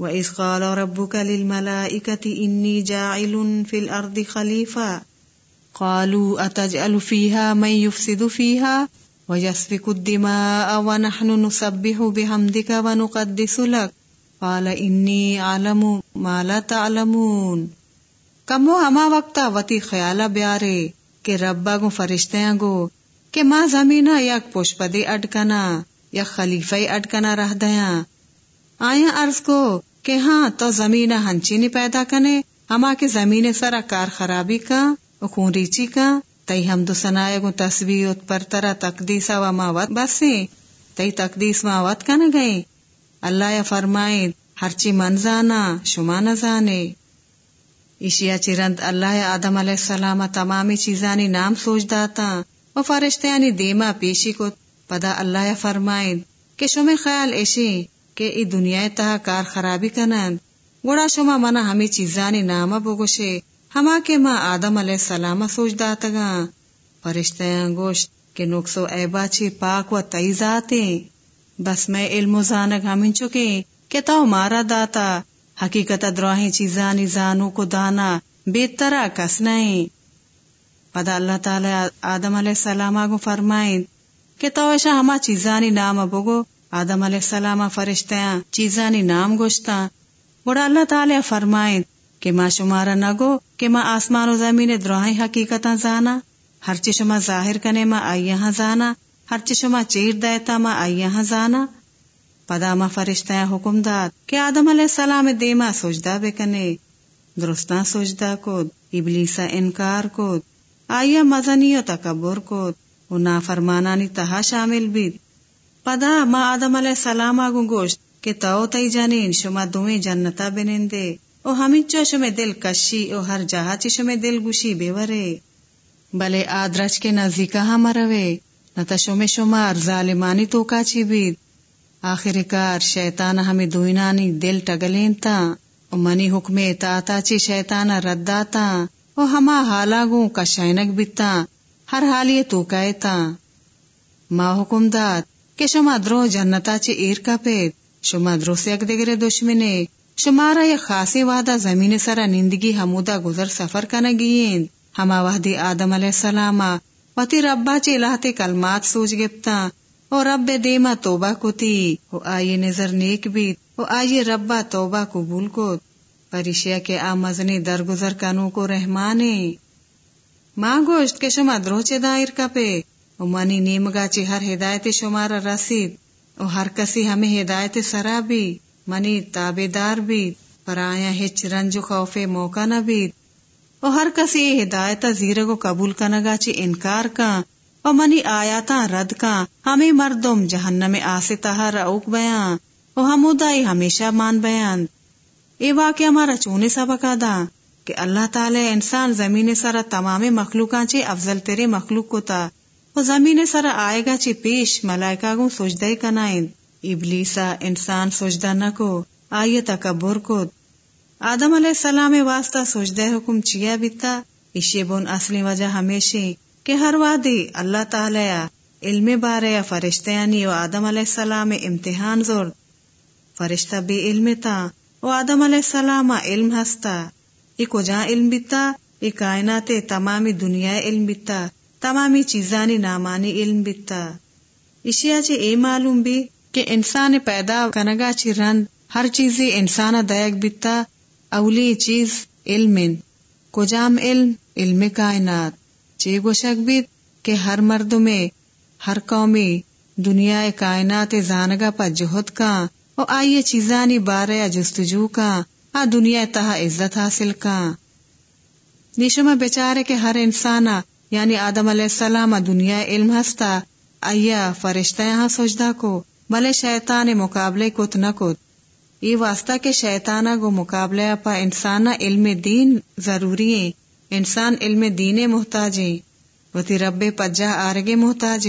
وَإِذْ قَالَ رَبُّكَ لِلْمَلَائِكَةِ إِنِّي جَاعِلٌ فِي الْأَرْضِ خَلِيفَةً قَالُوا أَتَجْعَلُ فِيهَا مَن يُفْسِدُ فِيهَا وَيَسْفِكُ الدِّمَاءَ وَنَحْنُ نُسَبِّحُ بِحَمْدِكَ وَنُقَدِّسُ لَكَ قَالَ إِنِّي أَعْلَمُ مَا لَا تَعْلَمُونَ کمو ہما وقتا وتی خیالہ بیارے کہ ربا گو فرشتیاں گو کہ ماں زمینہ یک پوشپدے اٹکنا یا خلیفہ اٹکنا رہ دیاں۔ آیا عرض کو کہ ہاں تو زمین ہنچینی پیدا کنے، ہما کے زمین سرا کار خرابی کا خون ریچی کا، تئی ہم دو سنائے گو تصویر پر ترا تقدیسا و ماوت بسے، تئی تقدیس ماوت کا نہ گئے۔ اللہ یا فرمائے ہرچی منزانا شما نہ جانے ایشیا چرند اللہ آدم علیہ السلام تمامی چیزانی نام سوچ داتا، و فرشتیانی دیما پیشی کو پدا اللہ فرمائے، کہ شما خیال ایشی۔ کہ ای دنیا تہا کار خرابی کنند۔ گوڑا شما منا ہمیں چیزانی نامہ بگوشے۔ ہما کے ماں آدم علیہ السلام سوچ داتگا۔ فرشتیاں گوشت کہ نقصو ایبا چی پاک و تیزاتے بس میں علم و زانگ ہمیں چکے کہ تو مارا داتا۔ حقیقت دراہیں چیزانی زانو کو دانا بہترا کس نہیں۔ پدا اللہ تعالی آدم علیہ السلام کو فرمائیں کہ تو ایشا ہما چیزانی نام بگو۔ آدم علیہ السلام فرشتیاں چیزانی نام گوشتا۔ بڑا اللہ تعالی فرمائیں کہ ماں شمارا نگو کہ ماں آسمان و زمین دروہیں حقیقت زانا۔ ہر چی شما ظاہر کنے ماں آئی زانا۔ ہر چی شما چیر دیتا ماں آئی زانا۔ پدا ما فرشتیاں حکم داد کہ آدم علیہ السلام دیما سجدہ بکنے۔ درستان سجدہ کود۔ ابلیسا انکار کود۔ آئیا مزنی و تکبر کود۔ و نافرمانانی تہا شامل بید۔ پدا ما آدم علیہ السلام آگو گوشت کہ تو تئی جانین شما دویں جنتا بنندے او ہمیں چو شما دل کشی او ہر جہا چی شما دل گوشی بیورے بلے آدرچ کے نزدیکا ہم روے نتا شما شمار ظالمانی تو کا چی بید آخر کار شیطان ہمیں دوینانی دل ٹگلین تا او منی حکم اطاعتا چی شیطان رداتا او ہما حالا گوں کا شینک بیتا ہر حالی تو کہتا ما حکم داد کہ شما درو جنتا چی ایر کا پید شما درو سے اک دگرے دشمنے شمارا یا خاصی وعدہ زمین سرا نندگی حمودا گزر سفر کا نگیین ہما وحدی آدم علیہ السلام وتی ربا چی الہتے کلمات سوچ گپتا۔ او رب دیما توبہ کو تی او آئیے نظر نیک بیت، او آئیے ربا توبہ قبول کو پریشیا کے آمزنی درگزر کنو کو رحمانے۔ ماں گوشت کے شما دروچے دائر کا پہ منی نیمگا چی ہر ہدایت شمارا رسید، او ہر کسی ہمیں ہدایت سرا بھی منی تابے دار بھی پر آیا ہچ رنج خوف موقع نہ بھی او ہر کسی ہدایت زیرگو قبول کنگا چی انکار کا۔ او منی آیاتا رد کا۔ ہمیں مردم جہنم آسے تہا رعوک بیان۔ او ہمودائی ہمیشہ مان بیان۔ اے واقعہ ہمارا چونے سبقا دا کہ اللہ تعالی انسان زمین سارا تمام مخلوقاں چی افضل تیرے مخلوق کو تا۔ وہ زمین سر آئے گا چی پیش، ملائکہ گو سجدے کنائن ابلیسا انسان سجدہ نہ کو، آئیے تکبر کو۔ آدم علیہ السلام واسطہ سجدے حکم چیا بیتا۔ اشی بون اصلی وجہ ہمیشہ کہ ہر وادی اللہ تعالی علم بارے یا فرشتے یعنی و آدم علیہ السلام امتحان زور۔ فرشتہ بھی علم تا و آدم علیہ السلام علم ہستا۔ ایک جہاں علم بیتا، ایک کائنات تمامی دنیا علم بیتا۔ تمامی چیزانی نامانی علم بیتا۔ اشیا چی اے معلوم بھی کہ انسان پیدا کنگا چی رند ہر چیزی انسان دیکھ بیتا۔ اولی چیز علم کجام علم؟ علم کائنات۔ چی گوشک بیت کہ ہر مرد میں ہر قومی دنیا کائنات زانگا پا جہد کا او آئیے چیزانی بارے جستجو کا آ دنیا تہا عزت حاصل کا نیشما بیچارے کے ہر انسانا یعنی آدم علیہ السلام دنیا علم ہستا ایا فرشتہ یہاں سوچدا کو بلے شیطان مقابلے کت نہ کت۔ یہ واسطہ کے شیطانہ گو مقابلے پا انسان علم دین ضروری ہے انسان علم دین محتاج وتی رب پجا آرگے محتاج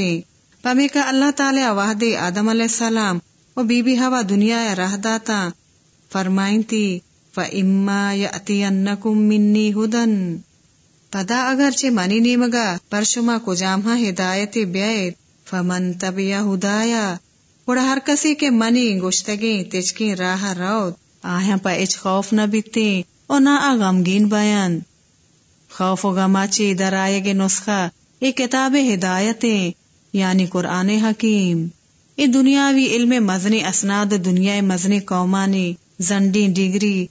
پمی کا اللہ تعالی واہد آدم علیہ السلام و بی بی ہوا دنیا یا راہ داتا فرمائن تھی فَإِمَّا يَأْتِيَنَّكُم مِّنِّي هُدًى پدا اگر چے منی نیمگا پر شما کو جامہ ہدایت بیائت فمن تبیا ہدایا گوڑا ہر کسی کے منی گوشتگی تجکی راہ روت آیا پا اچ خوف نہ بیتے او نہ آ غمگین بیان خوف و غما چی در آئے گے نسخہ یہ کتاب ہدایتیں یعنی قرآن حکیم یہ دنیاوی علم مزنی اسناد دنیا مزنی قومانی زنڈی ڈگری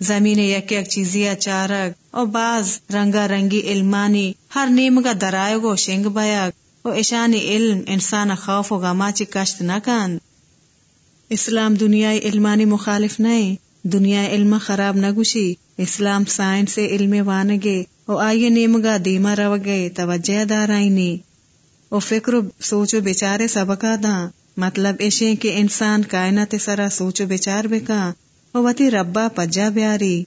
زمین یک یک چیزیا چارک اور بعض رنگا رنگی علمانی ہر نیم کا درائے گو شنگ بیک و اشانی علم انسان خوف و غما چی کشت نہ کن۔ اسلام دنیا علمانی مخالف نہیں دنیا علم خراب نہ گوشی۔ اسلام سائنس علم وانگے۔ او آئیے نیمگا دیما رو گئے توجہ دارائنی۔ او فکر سوچو بیچارے سبکا دا۔ مطلب ایشے کہ انسان کائنات سرا سوچو بیچار بکا۔ او وتی ربا پجا بیاری۔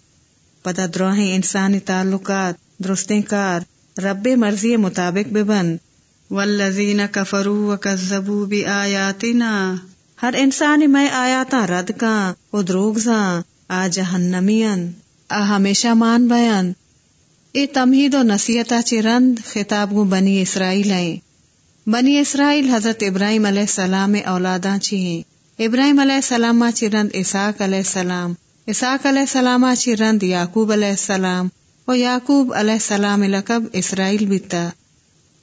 پتا دروہیں انسانی تعلقات، درستیں کار، رب مرضی مطابق ببن۔ والذین کفروا وکذبوا بآیاتنا۔ ہر انسانی میں آیاتا رد کا او دروگ زاں، آ جہنمین آ ہمیشہ مان بیان اے تمہید و نصیحتا چی رند خطاب گو بنی اسرائیل ہیں۔ بنی اسرائیل حضرت ابراہیم علیہ السلام اولادا چی ہیں۔ ابراہیم علیہ السلام چی رند اساق علیہ السلام۔ اساق علیہ السلام چی رند یعقوب علیہ السلام و یعقوب علیہ السلام لقب اسرائیل بیتا۔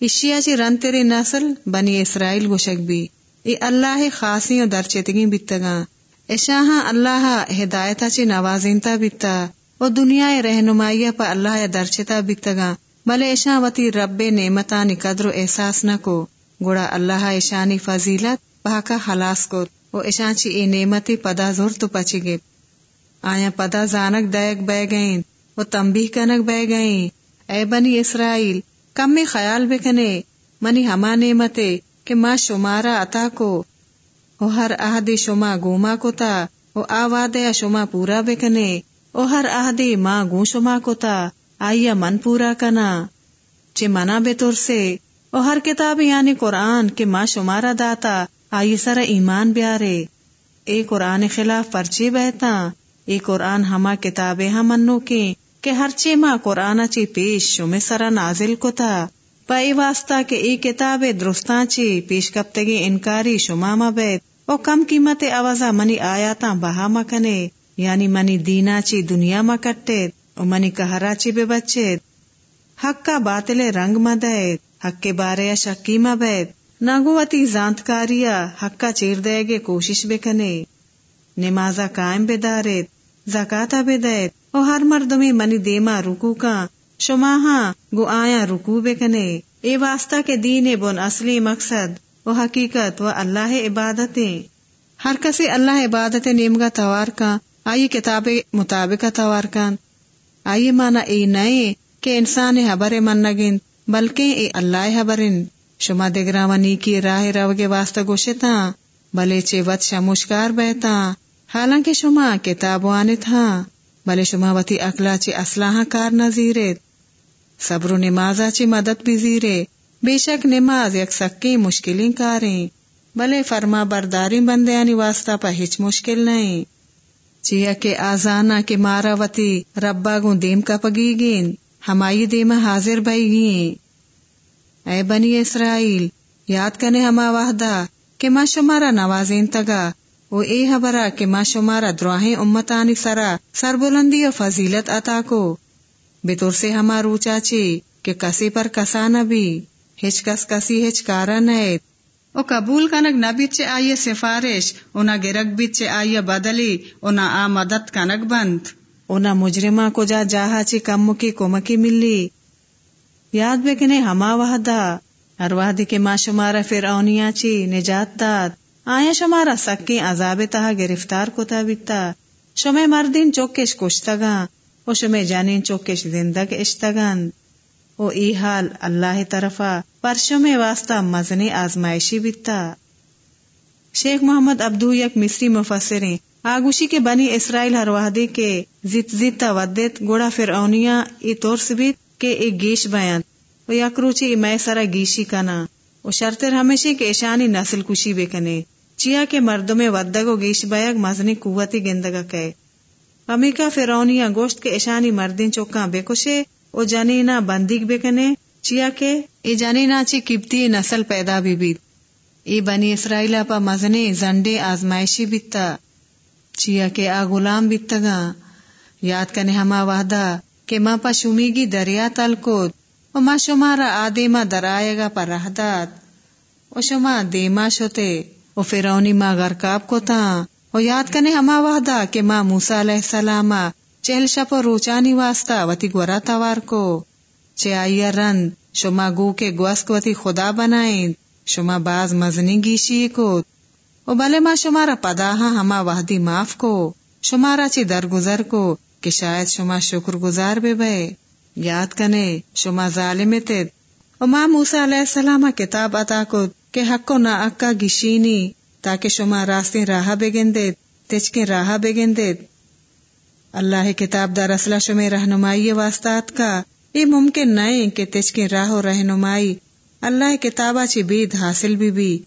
اشیا چی رند تیری نسل بنی اسرائیل گوشک بھی اے اللہ خاصی و درچتگی بیتگا اشاہا اللہ ہدایتا چی نوازینتا بیتا۔ و دنیا رہنمائی پا اللہ درچتا بیتگا بلے ایشا وتی رب نعمتانی قدر و احساس نہ کو۔ گوڑا اللہ ایشانی فضیلت بہا خلاص کو۔ و ایشان چی اے نعمتی پدا زور تو پچی گے آیا پدا زانک دائک بے گئیں و تنبیح کنک بے گئیں۔ اے بنی اسرائیل، کم میں خیال بکنے، منی ہما نعمتے کہ ماں شمارا عطا کو۔ او ہر اہدی شما گوما کو تا او آوادیا شما پورا بکنے۔ او ہر اہدی ماں گو شما کو تا آئیا من پورا کنا۔ چے منا بے طور سے او ہر کتاب یعنی قرآن کے ماں شمارا داتا، آئی سر ایمان بیارے۔ اے قرآن خلاف پرچے بہتا۔ اے قرآن ہما کتابیں ہم منو کے کہ ہر چے ماں قرآن چی پیش شمع سرا نازل کو تھا پائی واسطہ کہ اے کتاب درستان چی پیش کبتگی انکاری شما ما بیت او کم قیمت آوازا منی آیاتا بہا مکنے یعنی منی دینا چی دنیا ما کٹے او منی کہرا چی بے بچے حق کا باطل رنگ مدید حق کے بارے شکی مبید ناگوتی زانتکاریا حق کا چیر دے گے کوشش بے کنے نمازا قائم بے دارت زکاتا بے دیت او ہر مردمی منی دیما رکو کا۔ شماہا گو آیا رکو بے کنے۔ اے واسطہ کے دین بن اصلی مقصد۔ و حقیقت و اللہ عبادتیں۔ ہر کسی اللہ عبادت نیمگا توار کا۔ آئی کتاب مطابق توار کا۔ آئی مانا اے نئے کہ انسان حبر من نگن بلکہ اے اللہ حبرن۔ شما دگراونی کی راہ رو کے واسطہ گوشتا بلے چے وط شموشکار بیتا حالانکہ شما کتاب وانت ہاں بلے شما وتی اقلا چے اسلحہ کار نظیرت صبر و نمازا چے مدد بھی زیرے۔ بے شک نماز یک سکی مشکلیں کاریں۔ بلے فرما برداری بندیانی واسطہ پا ہچ مشکل نہیں چیا کے آزانا کے مارا وتی ربا گو دیم کا پگی گین، ہمائی دیم حاضر بھائی گین۔ اے بنی اسرائیل، یاد کنے ہما وحدہ کہ ما شمارا نوازین تگا وہ اے حبرا کہ ما شمارا دراہیں امتانی سرا سر بلندی و فضیلت عطا کو بطور سے ہما روچا چی کہ کسی پر کسا نبی ہچ کس کسی ہچ کارا نیت او قبول کنک نبی چے آئیے سفارش اونا گرگ بھی چے آئیے بدلی اونا آ مدد کنک بند اونا مجرمہ کو جا جاہا چی کم کی کمکی ملی یاد بکنے ہما وحدہ ہر وحدی کے ما شمارا فرعونیا چی نجات داد آیا شمارا سکی عذاب تہا گرفتار کو بیتا؟ شمع مردین چوکش کشتگا او شمع جانین چوکش زندگ اشتگان. او ای حال اللہ طرفا پرشم واسطہ مزنی آزمائشی بیتا. شیخ محمد ابدو یک مصری مفسریں آگوشی کے بنی اسرائیل ہر وحدی کے زت زیتا ودت گوڑا فرعونیا ای طور بیت کے ایک گیش بیان و یک روچی میں سرا گیشی کنا. و شرطر ہمیشہ کے ایشانی نسل کشی بے کنے چیا کے مردوں میں ودگو گیش بیگ مزنی قوتی گندگا کہے۔ امی کا فرونیا گوشت کے ایشانی مردین چوکاں بے کشے، او جنینا بندیگ بے کنے چیا کے ای جنینا چی کبتی نسل پیدا بھی بیت۔ ای بنی اسرائیل پا مزنی زنڈے آزمائشی بیتا۔ چیا کے آ غلام بیتگا یاد کنے ہما وحدہ کہ ماں پا شمیگی دریا تل و ما شمارا آدیما درائے گا پر رہدات و شما دیما شتے و فرونی ما غرقاب کو تا و یاد کنے ہما وحدہ کہ ماں موسیٰ علیہ السلام چہل شپ و روچانی واسطہ وتی گورا توار کو. چے آئیا رند شما گو کے گوسک وتی خدا بنائیں شما باز مزنی گیشی کو و بلے ما شمارا پداہا ہما وحدی معاف کو. شمارا چی درگزر کو کہ شاید شما شکر گزار بے بے. یاد کنے، شما ظالم تید و ما موسیٰ علیہ السلام کتاب عطا کو کہ حق کو نا اکا گشینی تاکہ شما راستیں راہ بگن بگندید تچکیں راہ بگن بگندید اللہ کتاب دا رسلہ شما رہنمائی واسطات کا یہ ممکن نہیں کہ تچکیں راہ و رہنمائی اللہ کتابہ چی بید حاصل بھی بھی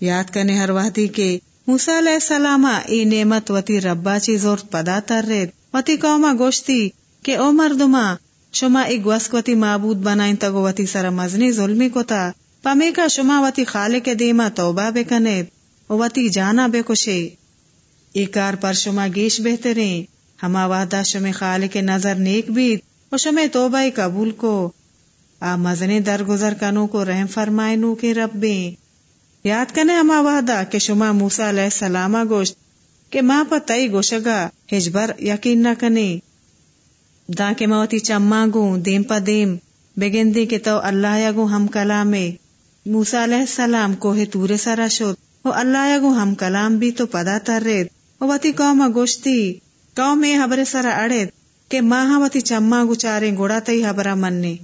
یاد کرنے ہر وحدی کے موسیٰ علیہ السلام ای نعمت وتی ربا چی زور پدا تر رید وتی قوما گوشتی کہ او مردما شما ایک وسکوتی معبود بنائیں تگو وتی سر مزنی ظلمی کو تا پمی کا شما وتی خالق دیما توبہ بے کنید وتی جانا بے کشے۔ ای کار پر شما گیش بہترین ہما وعدہ شما خالق نظر نیک بیت و شما توبہ قبول کو۔ آ مزنی درگزر کنو کو رحم فرمائے نو کے ربیں یاد کنے اما وحدہ کہ شما موسیٰ علیہ السلام گوشت، کہ ماں پا تئی گوشگا ہجبر یقین نہ کنے۔ دا کے موتی چما گو دیم پا دیم بگندی کے تو اللہ یا گو ہم کلامے۔ موسیٰ علیہ السلام کوہ تورے سرا شد وہ اللہ گو ہم کلام بھی تو پدا تر رید وہ وتی قوم گوشتی۔ قوم اے حبر سرا اڑید۔ کہ ماں ہاں وتی چما گو چارے گوڑا تئی حبرہ مننے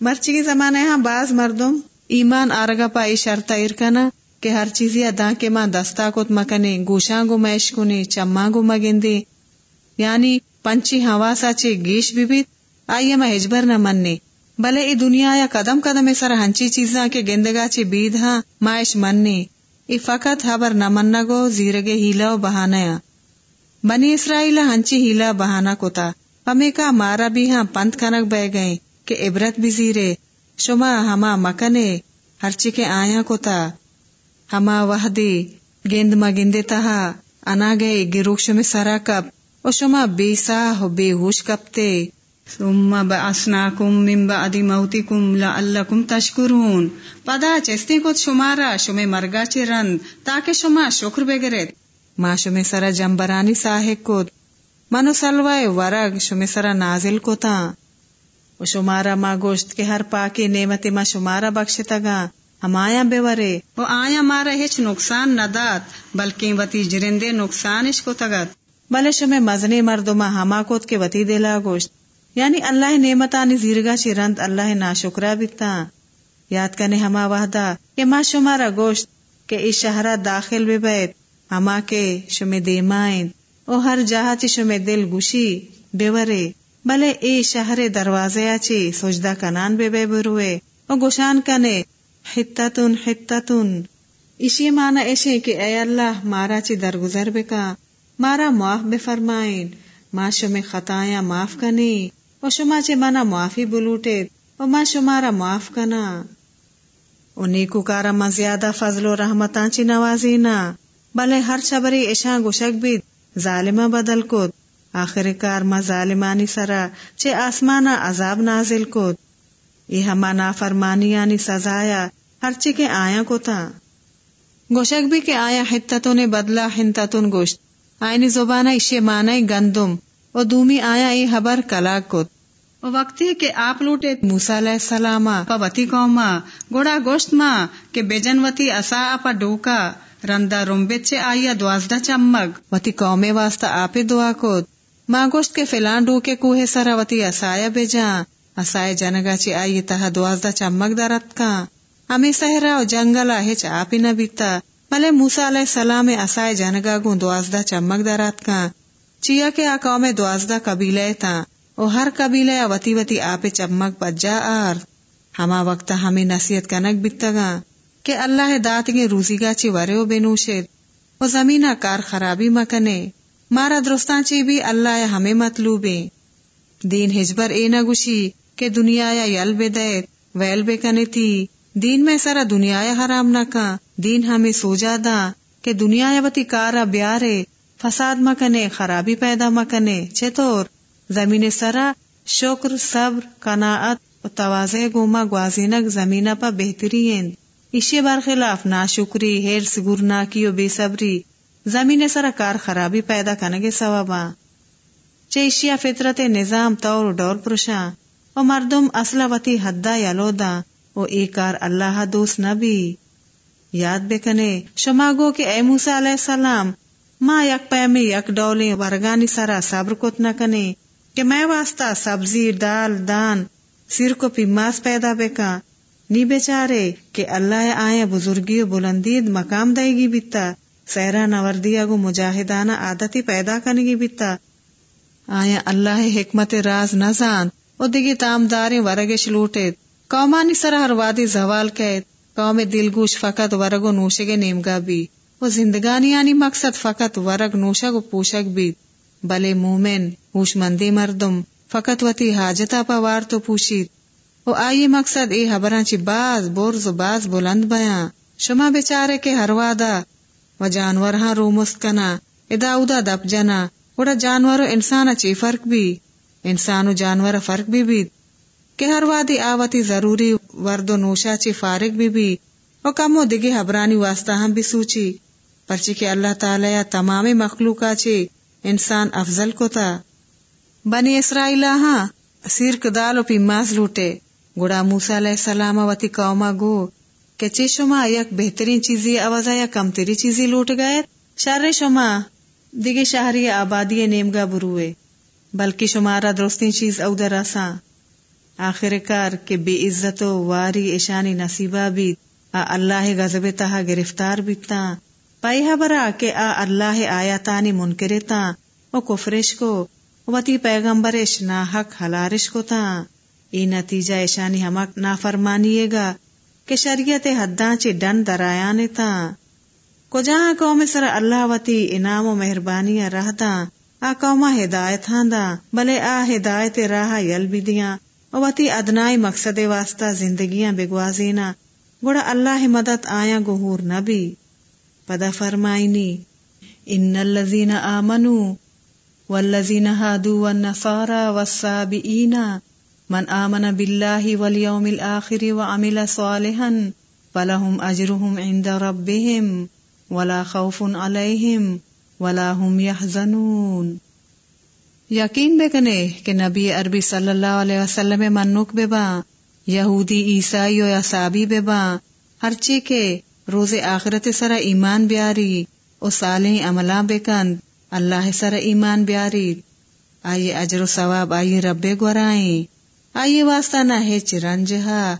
مرچی کی زمانے ہاں باز مردم ایمان آرگا پائی شرطا ارکنا کہ ہر چیزی ادا کے ماں دستا کت مکنے، گوشاں گو میش کنے چما گو مگندے یعنی پنچی ہوا ساچے گیش بھی آئیے میں ہجبر نہ مننے بلے ای دنیا یا قدم قدم سر ہنچی چیزاں کے گندگا چی بید ہاں مائش مننے ای فقط حبر نہ مننا گو، زیرگے ہیلا و بہانا بنی اسرائیل ہنچی ہیلا بہانا کتا ہمیں کا مارا بھی ہاں پنت کنک بہ گئے کہ عبرت بھی زیرے۔ شما ہما مکنے، ہرچی کے آیا کو تا ہما وحدی، گند مگندے تہا۔ انا گئے گروکش میں سرا کپ او شما بے ساہ بے ہوش کپتے ثم بعثناکم من بعد موتکم لعلکم تشکرون پدا چستے کو شمارا شما مرگا چی رند تاکہ شما شکر بگرد ما شما سرا جنبرانی ساہک کو منو سلوائے ورگ شما سرا نازل کو تا و شمارا ما گوشت کے ہر پاکی نعمت ما شمارا بخشتا گا. ہم آیا بے ورے. وہ آیا مارا ہچ نقصان نہ بلکہ وتی جرندے نقصان اس کو تگت بلے شمے مزنی مردما ہما کوت کے وتی دیلا گوشت. یعنی اللہ نعمتانی زیرگا چی رند اللہ نا شکرا یاد کنے ہما وحدا کہ ما شمارا گوشت کہ اس شہرہ داخل بے بیت، ہما کے شمے دیمائن۔ او ہر جہاں چی شمے دل گوشی بے ورے۔ بلے اے شہر دروازے اچھی سجدہ کنان بے بے بروے۔ او گوشان کنے حتتن حتتن۔ اسی معنی ایشے کہ اے اللہ مارا چی درگزر بکا۔ مارا معاف بے فرمائن ما شما خطایا معاف کنی۔ و شما چے منا معافی بلوٹے، و ما شمارا معاف کنا۔ و نیکو کارا ما زیادہ فضل و رحمتان چی نوازینا۔ بلے ہر شبری ایشان گوشک بھی ظالمہ بدل کت آخر کار ما ظالمانی سرا، چے آسمانا عذاب نازل کو یہ ہما نافرمانی یعنی سزایا، ہر چی کے آیا کو تھا گوشک بھی کہ آیا حتتوں نے بدلا ہنتتن گوشت۔ آئینی زبانہ اسے مانا گندم۔ و دومی آیا ای حبر کلاک کت و وقتی کہ آپ لوٹے۔ موسیٰ علیہ السلام پا وتی قوما گوڑا گوشت ما کہ بیجن وتی اسا اپا ڈوکا۔ رندا رمبت چے آیا دوازدہ چمگ۔ وتی قومے واسطہ آپ دعا کت ماں گوشت کے فلان ڈو کے کوہ سراوتی اسایا بے جا جنگا چی آئی تہ دوازدہ چمک درت کا ہمیں سہرا و جنگلا ہچ آپ نہ بیتا۔ ملے موسا علیہ السلام اسائے جنگا گو دوازدہ چمک درت کا چیا کے آقاؤ میں دوازدہ قبیلے تا، او ہر قبیلے وتی وتی آپ چمک بجا آر۔ ہما وقت ہمیں نصیحت کنک بیتا گا کہ اللہ دات گے روزی گا چی ورے و بینوشید و زمینہ کار خرابی مکنے مارا درستان چی بھی اللہ ہمیں مطلوب دین ہجبر اے نہ گوشی کہ دنیا یا یل بے دیت ویل بے کنے تھی دین میں سرا دنیا حرام نہ کا۔ دین ہمیں سو جا دا کہ دنیا یا بتی کارا بیارے۔ فساد مکنے خرابی پیدا مکنے چطور؟ زمین سرا، شکر، صبر، قناعت و توازے گوما گوازینک زمینہ پا بہترین اشی برخلاف ناشکری ہیرس گرناکی و بے صبری زمین سرا کار خرابی پیدا کنگے سوابا چے فطرت نظام طور ڈور پرشا و مردم اصلا وتی حدا یلودا و ای کار اللہ دوست نبی۔ یاد بکنے شما گو کہ اے موسیٰ علیہ السلام ما یک پیمی یک ڈولے ورگانی سرا صبر کت نہ کنے، کہ میں واسطہ سبزی، دال، دان سر کو پیماس پیدا بکا۔ نی بیچارے، کہ اللہ آئے بزرگی و بلندید مقام دے گی بیتا۔ سیرا نوردیا گو مجاہدانہ عادتی پیدا کرنے گی بیتا۔ آیا اللہ حکمت راز نزان او دگی تامداریں ورگش لوٹے قومانی سر ہر وادی زوال کہت۔ قوم دلگوش فقط ورگ و نوشگ نیمگا بھی وہ زندگانی یعنی مقصد فقط ورگ، نوشگ و پوشگ بھی بلے مومن ہوش مندی مردم، فقط وتی حاجتا پوار تو پوشید. او آئی مقصد اے حبران چی باز بورز و باز بلند بیاں شما بیچارے کے ہر وادا و جانور ہاں رو مسکنا ادا ادا دب جنا اڑا جانور و انسان چی فرق بھی انسان و جانور فرق بھی بھی کہ ہر وادی آوتی ضروری، ورد و نوشا چی فارق بھی بھی او کم و دگی حبرانی واسطہ ہم بھی سوچی. پرچی کہ اللہ تعالی تمام مخلوقا چی انسان افضل کو تھا بنی اسرائیل ہاں سیرک دال و پیماز لوٹے۔ گڑا موسیٰ علیہ السلام وتی قوما گو کہ چی شما یک بہترین چیزی آوازا یا کم تری چیزی لوٹ گئے، شر شما دیگے شہری آبادی نیمگا بروے بلکہ شمارا درستین چیز او در آسان آخر کار کے بے عزت و واری ایشانی نصیبہ بھی اللہ غزب تہا گرفتار بیتا پائی برا کہ آ اللہ آیا تانی منکرتا او کفرش کو وتی پیغمبرش نا حق حلارش کو تا ای نتیجہ ایشانی ہمک نا فرمانیے گا کہ شریعت حداں چی ڈن درایانے تا کو جہاں قوم سر اللہ وتی انعام و مہربانی رہتا آ قوما ہدایت ہاندا بلے آ ہدایت راہ یل بھی دیاں وتی ادنائی مقصد واسطہ زندگیاں بگوازینا گوڑا اللہ مدد آیا گہور نبی پدا فرمائنی، ان الذین آمنوا والذین هادوا والنصارى والسابئین، من آمن باللہ والیوم الآخر وعمل صالحا فلهم اجرهم عند ربهم ولا خوف علیہم ولا هم يحزنون یقین بے کنے کہ نبی عربی صلی اللہ علیہ وسلم منوک بے با یہودی عیسائی یا سابی بے با ہر چی کے روز آخرت سر ایمان بیاری، او صالح عملہ بے اللہ سر ایمان بیاری۔ آئیے اجر و ثواب آئیے رب گورائیں آئیے واسطہ نہ ہے چرنجہا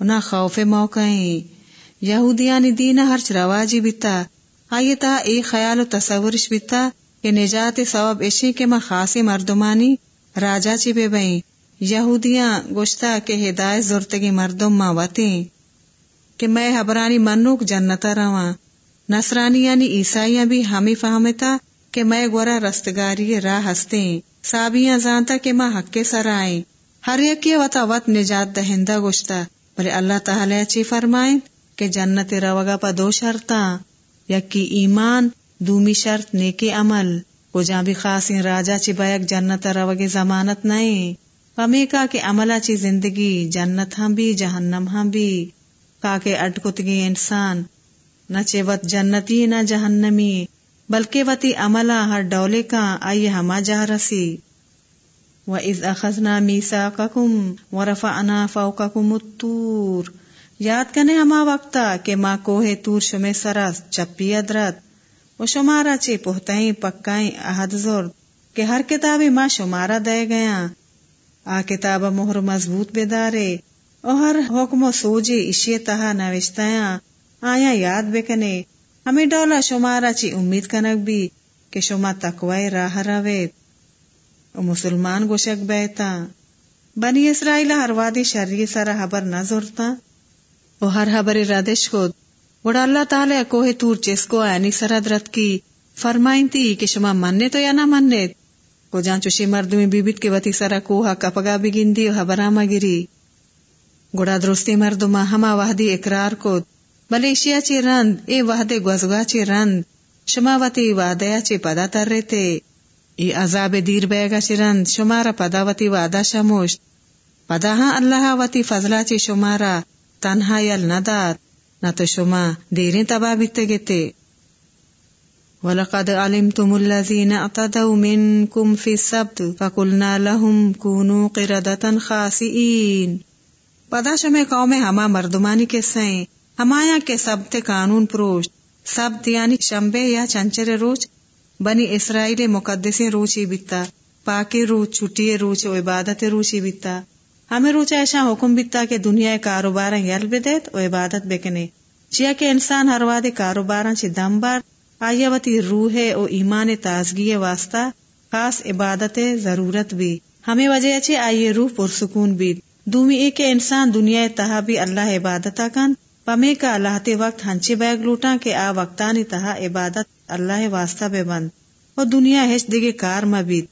نہ خوف موقعیں یہودیانی دین ہرچ رواجی بیتا۔ آئیے تا ایک خیال و تصورش بیتا کہ نجات ثواب ایشی کے ماں خاصی مردمانی راجا چی بے بئیں۔ یہودیاں گوشتا کے ہدایت زورتگی مردم ماں وطیں۔ کہ میں حبرانی منوک جنتا رواں نصرانی یعنی عیسائیاں بھی ہمیں فہمتا کہ میں گورا رستگاری راہ ہستیں۔ سابیاں جانتا کہ ماں حق کے سر آئیں۔ ہر یکی وطا وط نجات دہندہ گوشتا بلے اللہ تعالی چی فرمائیں کہ جنت روگا پا دو شرطاں۔ یکی ایمان، دومی شرط نیک عمل۔ کو جہاں بھی خاص راجا چی بیک جنت روگے ضمانت نہیں پمی کا کہ عملہ چی زندگی، جنت ہم بھی، جہنم ہم بھی۔ کا کے اٹکتگی انسان، نہ چیوت جنتی نہ جہنمی، بلکہ وتی عملہ ہر ڈولے کا آئیے ہما جہ رسی۔ و از اخذنا میسا ککم و رفا انا فوقکم یاد کنے ہما وقتا کہ ماں کوہ تور شمے سرس چپی ادرت۔ وہ شمارا چی پہتائیں پکائیں احد زور کہ ہر کتابی ماں شمارا دے گیا۔ آ کتاب مہر مضبوط بیدارے او ہر حکم و سوجی اشی تہا نوشتایاں آیا یاد بکنے، ہمیں ڈولا شمارا چی امید کنک بھی کہ شما تقوی راہ روید۔ او مسلمان گوشک بیتا۔ بنی اسرائیل ہر وادی شرعی سر حبر نہ زورتا۔ او ہر حبر ردش خود۔ وڑا اللہ تعالی کوہ تور چیس کو آنی سرد رت کی فرمائن تھی کہ شما مننے تو یا نہ مننے۔ کو جان چوشی مردمی بیبیت کے وتی سرا کوہا کپگا بگندی و حبراما گری۔ گڑا درستی مردما ہما وحدی اقرار کو بلے اشیا چی رند اے وحدے گوزگا چی رند شما وتی وعدیا چی پدا تر رہتے ای عذاب دیر بیگا شرند شمارا پدا وتی وعدہ شموشت پدا ہاں اللہ وتی فضلہ چی شمارا تنہا یل نداد نہ تو شما دیریں تباہ بیتے گتے وَلَقَدْ عَلِمْتُمُ الَّذِينَ اعْتَدَوْا مِنْكُمْ فِي السَّبْتِ فَقُلْنَا لَهُمْ كُونُوا قِرَدَةً خَاسِئِينَ پدا شمع قوم ہما مردمانی کے سائیں، ہمایا کے سبت قانون پروش سبت یعنی شمبے یا چنچر روچ، بنی اسرائیل مقدس روچی بیتا پاکی روچ، چھٹی روچ و عبادت روچی بیتا۔ ہمیں روچا ایشا حکم بیتا کہ دنیا کاروبار یل بدیت و عبادت بکنے چیا کہ انسان ہر واد کاروبار چی دم بار آیا وتی روح او ایمان تازگی واسطہ، خاص عبادت ضرورت بھی۔ ہمیں وجہ چی آئیے روح پرسکون بھی۔ دومی ایک انسان دنیا تہا بھی اللہ عبادت کن پمے کا اللہ تے وقت ہنچے بیگ لوٹا کہ آ وقتانی تہا عبادت اللہ واسطہ بے بند۔ اور دنیا ہچ دگے کار مبید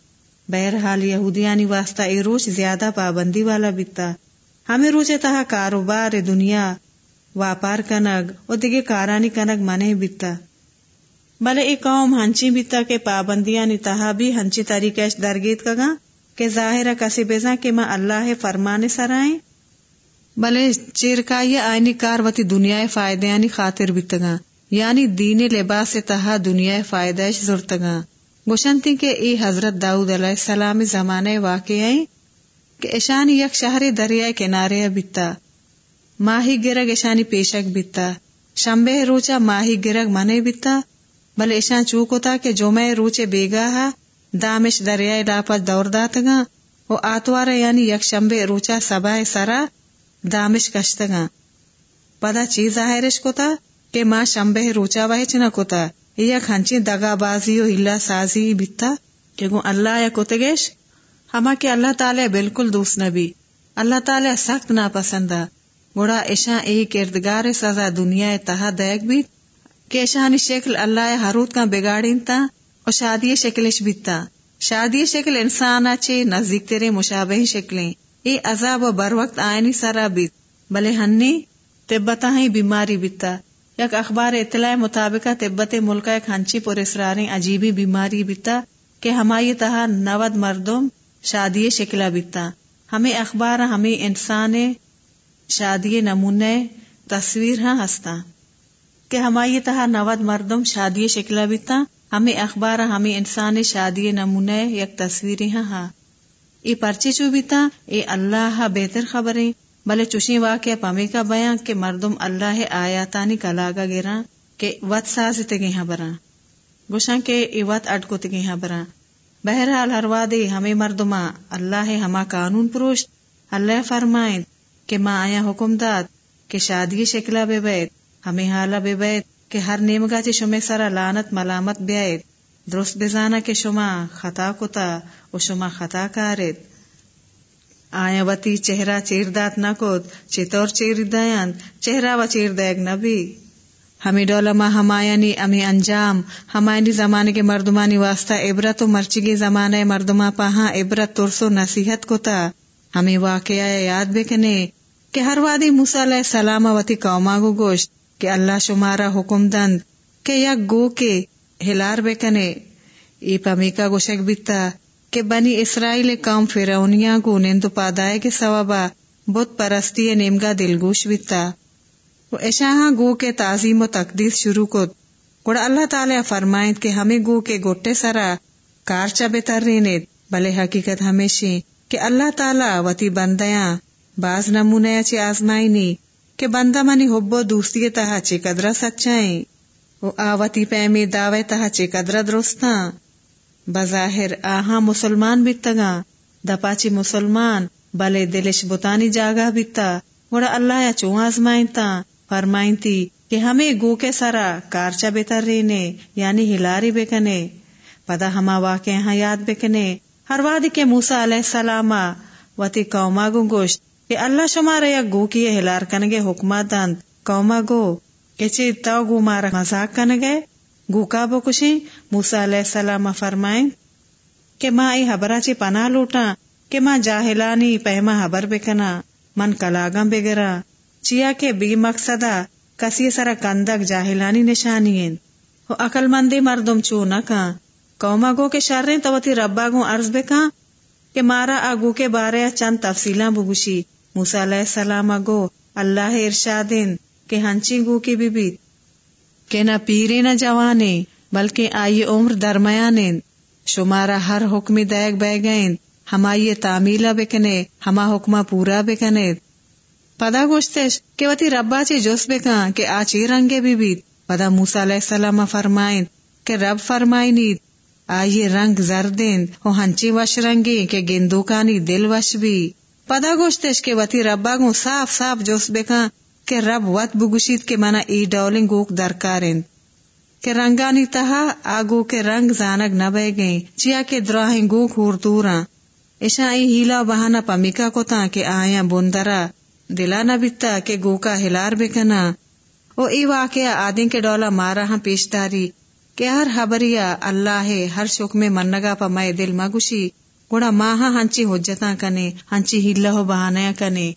بہرحال یہودیانی واسطہ اے روچ زیادہ پابندی والا بیتا۔ ہمیں روچے تہا کاروبار دنیا، واپار کنگ اور دگے کارانی کنگ منے بیتا۔ بلے ایک قوم ہنچی بیتا کے پابندیاں تہا بھی ہنچی طریقہ درگیت کگا کہ ظاہر کسی بیزا کہ ماں اللہ فرمانے سرائیں۔ بلے چیرکائی آئینی کار وتی دنیا فائدے خاطر بیتگا یعنی دین لباس تہا دنیا فائدہ زرتگا گوشنتی کے ای حضرت داؤد علیہ السلام زمانے واقع کہ ایشانی یک شہر دریائے کنارے بیتا۔ ماہی گرگ ایشانی پیشک بیتا۔ شمبے روچا ماہی گرگ منے بیتا۔ بل ایشان چوک ہوتا کہ جو میں روچے بیگا ہا دامش دریائے ڈاپا دور داتگا وہ آتوار یعنی یک شمبے روچا سبائے سرا دامش کشتگا پدا چیز ظاہرش کوتا کہ ماں شمبے روچا وحچ چنا کوتا یا کھنچی دگا بازی و ہلا سازی بیتا کہ گو اللہ یا کتگیش ہما کہ اللہ تعالی بالکل دوست نبی اللہ تعالی سخت ناپسندہ گوڑا ایشا ای کردگار سزا دنیا تہا دیکھ بیت کہ ایشانی شکل اللہ حروت کا بگاڑین تا اور شادی شکلش بیتا شادی شکل انسان اچھے نزدیک تیرے مشابہ شکلیں۔ ای عذاب و بر وقت آئینی سرا بیت بلے ہنی تبتا ہی بیماری بیتا۔ یک اخبار اطلاع مطابق تبت ملک ایک ہنچی پر اسراریں عجیبی بیماری بیتا کہ ہمائی تہا نود مردم شادی شکلا بیتا۔ ہمیں اخبار، ہمیں انسان شادی نمونے تصویر ہاں ہستا۔ کہ ہمائی تہا نود مردم شادی شکلا بیتا، ہمیں اخبار، ہمیں انسان شادی نمونے یک تصویر ہاں ہاں۔ ای پرچی چو بیتا، اے اللہ بہتر خبریں۔ بلے چوشی واقع پمی کا بیان کہ مردم اللہ آیاتانی کلاگا گرا کہ وط سازتے گئی ہاں برا۔ گوشاں کہ ای وط اٹکوتے گئی ہاں برا۔ بہرحال ہر وادی ہمیں مردما اللہ ہما قانون پروشت۔ اللہ فرمائیں کہ ماں آیا حکم داد کہ شادی شکلا بے بیت۔ ہمیں حالا بے بیت کہ ہر نیمگا چی شمع سرا لانت ملامت بیت درست بزانا کہ شما خطا کتا و شما خطا کارت آیا وتی چہرہ چیر دات نہ کوت چتور چیر دیان چہرہ و چیر دیگ نبی ہمیں ڈولما ہمایانی امی انجام ہمائنی زمانے کے مردمانی واسطہ عبرت و مرچگی زمانے مردما پہاں عبرت ترسو نصیحت کو تا ہمیں واقعہ یاد بکنے کہ ہر وادی موسیٰ علیہ السلام وتی قوما گو گوشت۔ کہ اللہ شمارا حکم دند کہ یک گو کے ہلار بکنے ای پمی کا گوشک بیتا کہ بنی اسرائیل قوم فرونیا کو نندو پادائے کے سوابا بت پرستی نیمگا دلگوش بیتا۔ وہ ایشاہاں گو کے تعظیم و تقدیس شروع کو گوڑا اللہ تعالی فرمائیں کہ ہمیں گو کے گوٹے سرا کار چبے تر رینت بلے حقیقت ہمیشہ کہ اللہ تعالی وتی بندیاں باز نمونہ چی آزمائنی۔ کہ بندہ منی حب دوستی تہا چی قدرہ سچائیں وہ آوتی پیمی دعوے تہا چی قدرہ درستاں۔ بظاہر آہاں مسلمان بیتگا دپاچی مسلمان، بلے دلش بتانی جاگا بیتا۔ گوڑا اللہ یا چون آزمائن تا فرمائن تی کہ ہمیں گو کے سرا کارچا بہتر رینے یعنی ہلاری بکنے۔ پدا ہما واقع ہاں یاد بکنے۔ ہر وادی کے موسا علیہ السلام وتی قوما گو گوشت۔ کہ اللہ شمارا یا گو کی ہلار کنگے حکمات دند قوما گو کہ چی گو مارا مزاق کنگے گوکا بو کشی موسا علیہ السلام فرمائیں کہ ماں ای حبرا چی پناہ لوٹا کہ ماں جاہلانی پہما حبر بکنا من کلاگم بگرا چیا کے بی مقصدا کسی سرا کندک جاہلانی نشانی عقل مندی مردم چو نہ کان قوما گو کے شریں توتی ربا گو عرض بے کہ مارا آگو کے بارے چند تفصیلاں بگوشی موسیٰ علیہ السلام گو اللہ ارشادین، کہ ہنچی گو کی بی بیت۔ کہ نہ پیرے نہ جوانے بلکہ آئی عمر درمیانے شمارا ہر حکمی دیگ بہ گئیں ہمائی تعمیلہ بکنے ہما حکمہ پورا بکنے پدا گوشتش، کہ وتی ربا چی جوس بکاں کہ آچی رنگے بھی بیت۔ پدا موسیٰ علیہ السلام فرمائیں کہ رب فرمائنید۔ آئیے رنگ زردین، ہو ہنچی وش رنگی، کہ گندو کانی دل وش بھی۔ پدا گوشتش کے وتی ربا گو صاف صاف جوس بکاں کہ رب وط بگوشید کے منا ای ڈولنگ گوک درکارن کہ رنگانی تہا آگو کے رنگ زانگ نہ بہ گئیں۔ چیا کے دراہیں گوک ہور دوراں ایشا ای ہیلا بہانا پمیکا کو تا کہ آیا بندرا۔ دلا نہ بیتا کہ گوکا ہلار بکنا او ای واقعہ آدین کے ڈولا مارا ہاں پیشداری۔ کہ ہر حبریا اللہ ہے، ہر شوق میں منگا پا مائے دل مگوشی۔ گوڑا ماہا ہنچی حجتاں کنے ہنچی ہیلا ہو بہانیا کنے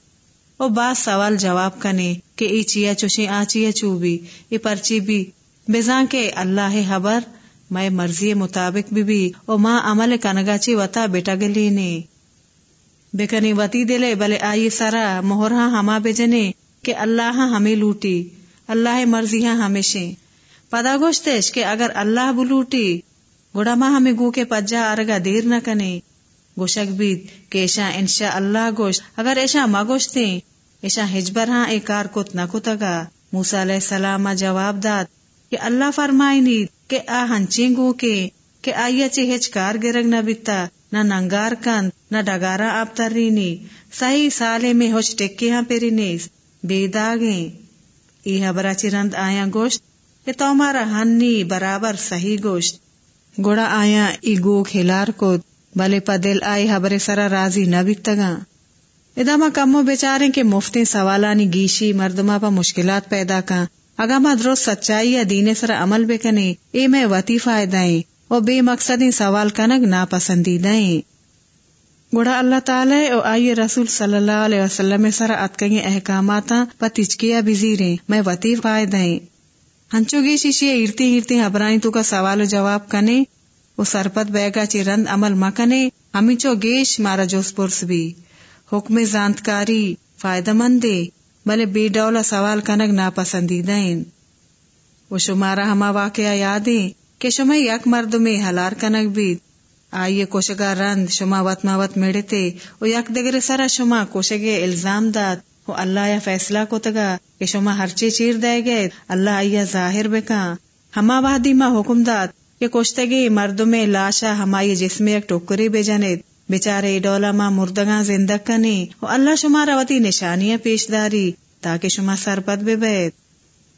او بعض سوال جواب کنے کہ ای چیا چوشی، آ چیا چوبی؟ ای پرچی بھی بزان کے اللہ ہے حبر میں مرضی مطابق بھی بھی او ماں عمل کنگا چی وطا بیٹا گلی نے بکنی وتی دلے، بلے آئی سرا مہرہ ہما بجنے کہ اللہ ہمیں لوٹی. اللہ مرضی ہاں ہمیشہ پدا گوشتش کہ اگر اللہ بلوٹی گوڑا ماں ہمیں گو کے پجا ارگا دیر نہ کنے گوشک بیت کہ ایشا انشاء اللہ گوشت، اگر ایشا ما گوشتے ایشا ہجبر ہاں ایک کار کت نہ کتگا موسیٰ علیہ السلام جواب داد کہ اللہ فرمائی نید کہ آ ہنچیں گو کے، کہ آئیا چے ہچ کار گرگ نہ بیتا، نہ ننگار کند، نہ ڈگارا آپ ترینی صحیح سالے میں ہوچ ٹکے ہاں پیری نیس بے داگیں ای حبرہ چرند آیا گوشت کہ تو مارا ہنی برابر صحیح گوشت۔ گوڑا آیا ای گو کھلار کو بلے پا دل آئی حبر سرا راضی نہ بکتگا اداما کمو بیچارے کے مفتی سوالانی گیشی مردما پا مشکلات پیدا کا اگا ما درست سچائی یا دین سر عمل بکنے اے میں وطی فائدائیں او بے مقصدی سوال کنگ ناپسندیدائیں گوڑا اللہ تعالی او آئی رسول صلی اللہ علیہ وسلم سر اتکنگی احکاماتا پا تچکیا بزیریں۔ میں وطی فائدائیں ہنچو گی شیشی ارتی ارتی حبرانی تو کا سوال و جواب کنے۔ وہ سرپت بیگا چی رند عمل مکنے ہمی چو گیش مارا جوس پرس بھی۔ حکم زانتکاری فائدہ مندے بلے بے ڈولا سوال کنگ ناپسندیدین وہ شمارا ہما واقعہ یادیں کہ شما یک مرد میں ہلار کنگ بھی۔ آئیے کوشگا رند شما وط ما وط میڑے تے او یک دگر سرا شما کوشگے الزام داد۔ وہ اللہ یا فیصلہ کو تگا کہ شما ہرچی چیر دے گئے۔ اللہ آیا ظاہر بکا۔ ہما وحدی ما حکم داد۔ کہ کوشتگی مردم میں لاشا ہمائی جسم ایک ٹوکری بے جانے بیچارے ڈولا ماں مردگاں زندہ کنی وہ اللہ شما روتی نشانیاں پیش داری تاکہ شما سرپت بے بیت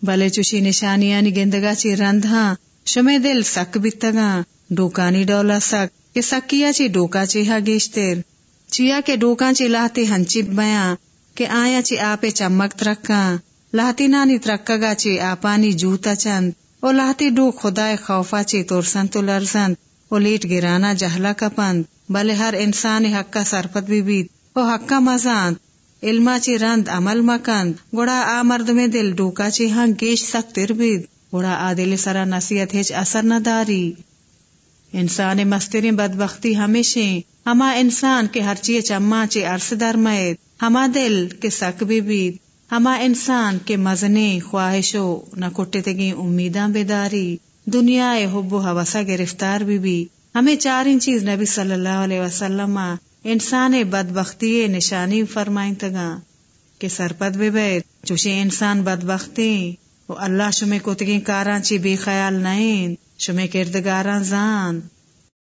بلے چوشی نشانیاں نی گندگا چی رندھاں شمے دل سک بیتگاں، ڈوکانی ڈولا سک، کہ سکیا چی ڈوکا چی ہا گیشتر۔ چیا کے ڈوکاں چی لاتے ہنچی بیاں، کہ آیا چی آپے چمک ترکا لاتی نانی ترکا گا چی آپانی جوتا چند۔ او ڈو خدا خوفا چی تورسن تو لرزند او لیٹ گرانا جہلا کپند بلے ہر انسان حق کا سرپت بھی بیت او حق کا مزاند علما چی رند عمل مکند گوڑا آ مرد میں دل ڈوکا چی ہاں گیش سکتر بید گوڑا آ دل سرا نصیحت ہیچ اثر نہ داری انسان مستری بدبختی ہمیشہ ہما انسان کے ہر چیز چما چی عرص درمائد ہما دل کے سک بھی بید ہما انسان کے مزنے خواہشو نہ کٹے تگی امیداں بیداری، دنیا حب و حوثہ گرفتار بھی بھی۔ ہمیں چار ان چیز نبی صلی اللہ علیہ وسلم انسان بد بختی نشانی فرمائیں تگا کہ سرپد بے بیت چوشے انسان بد بختی وہ اللہ شمے کتگی کاراں چی بے خیال نائن شمے کردگاراں زان۔